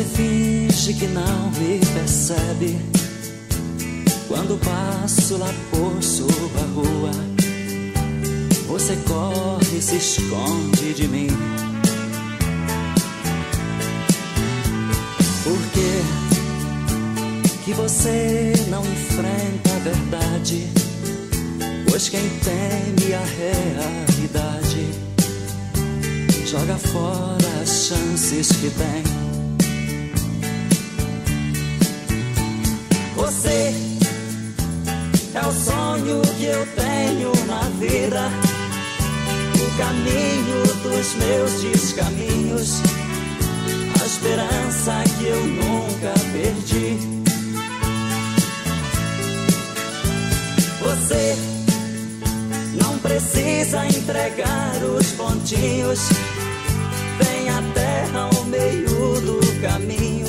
Finge que não me percebe quando passo lá por sua rua. Você corre e se esconde de mim. Por que que você não enfrenta a verdade? Pois quem teme a realidade joga fora as chances que tem. Que eu tenho na vida, o caminho dos meus descaminhos, a esperança que eu nunca perdi. Você não precisa entregar os pontinhos, vem até ao meio do caminho,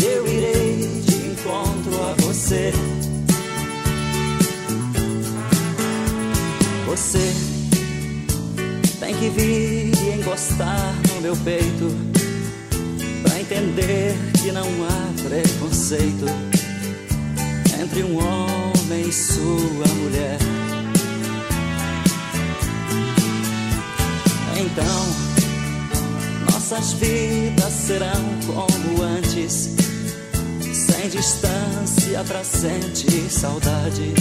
eu irei encontro a você. Você tem que vir e encostar no meu peito pra entender que não há preconceito entre um homem e sua mulher. Então, nossas vidas serão como antes sem distância pra sentir saudade.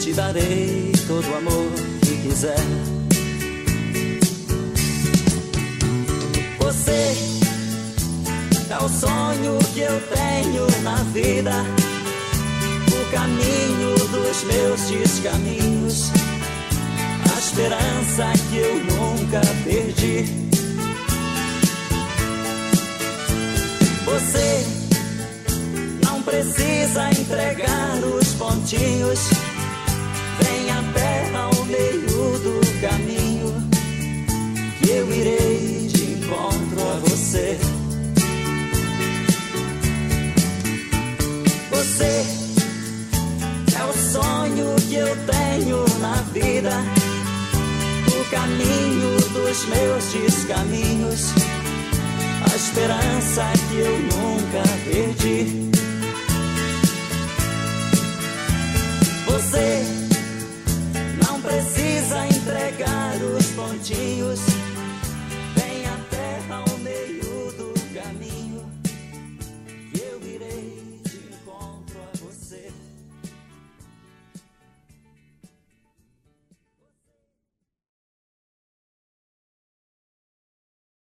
Te darei todo amor que quiser. Você é o sonho que eu tenho na vida, o caminho dos meus descaminhos, a esperança que eu nunca perdi. Você precisa entregar os pontinhos. que eu irei de encontro a você. Você é o sonho que eu tenho na vida, o caminho dos meus descaminhos, a esperança que eu nunca perdi. Você não precisa entregar os pontinhos.